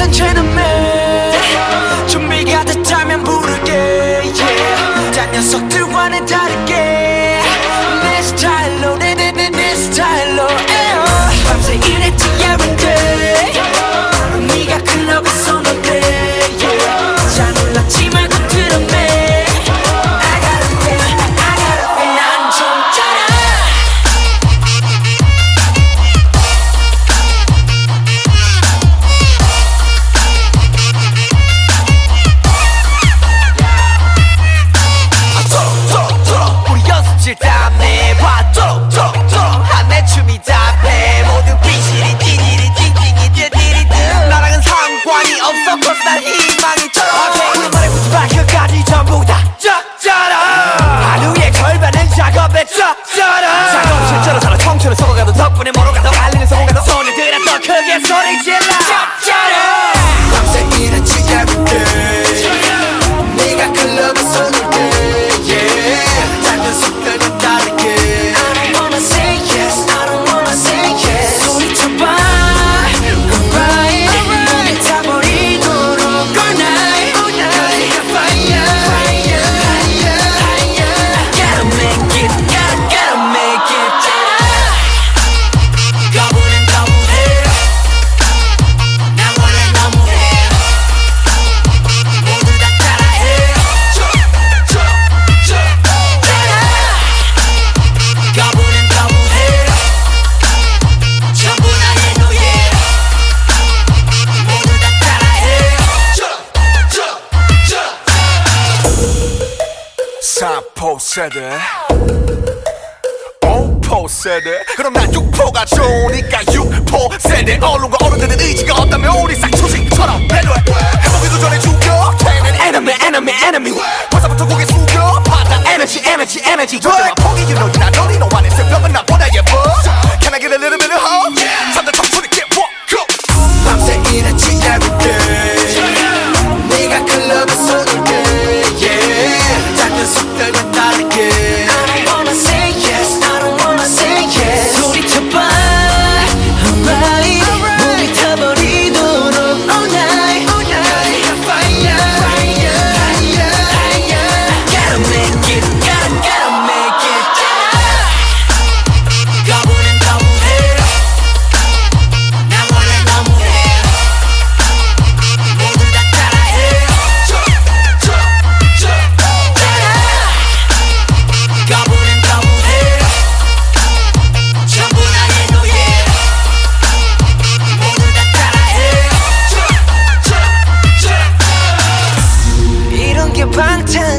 残缺的美。 싫다 사포 세대. 오포 세대. 그럼 난 육포가 좋으니까 육포 세대. 어른과 어른들은 의지가 없다면 우리 쌍초식처럼 배려해. 해보기도 전에 죽여. 걔는 enemy enemy enemy. 벌써부터 고개 숙여. 받아 에너지 에너지 에너지 저 포기 you know you're not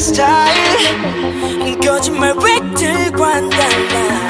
스타일. 거짓말 왜 들고 한다 나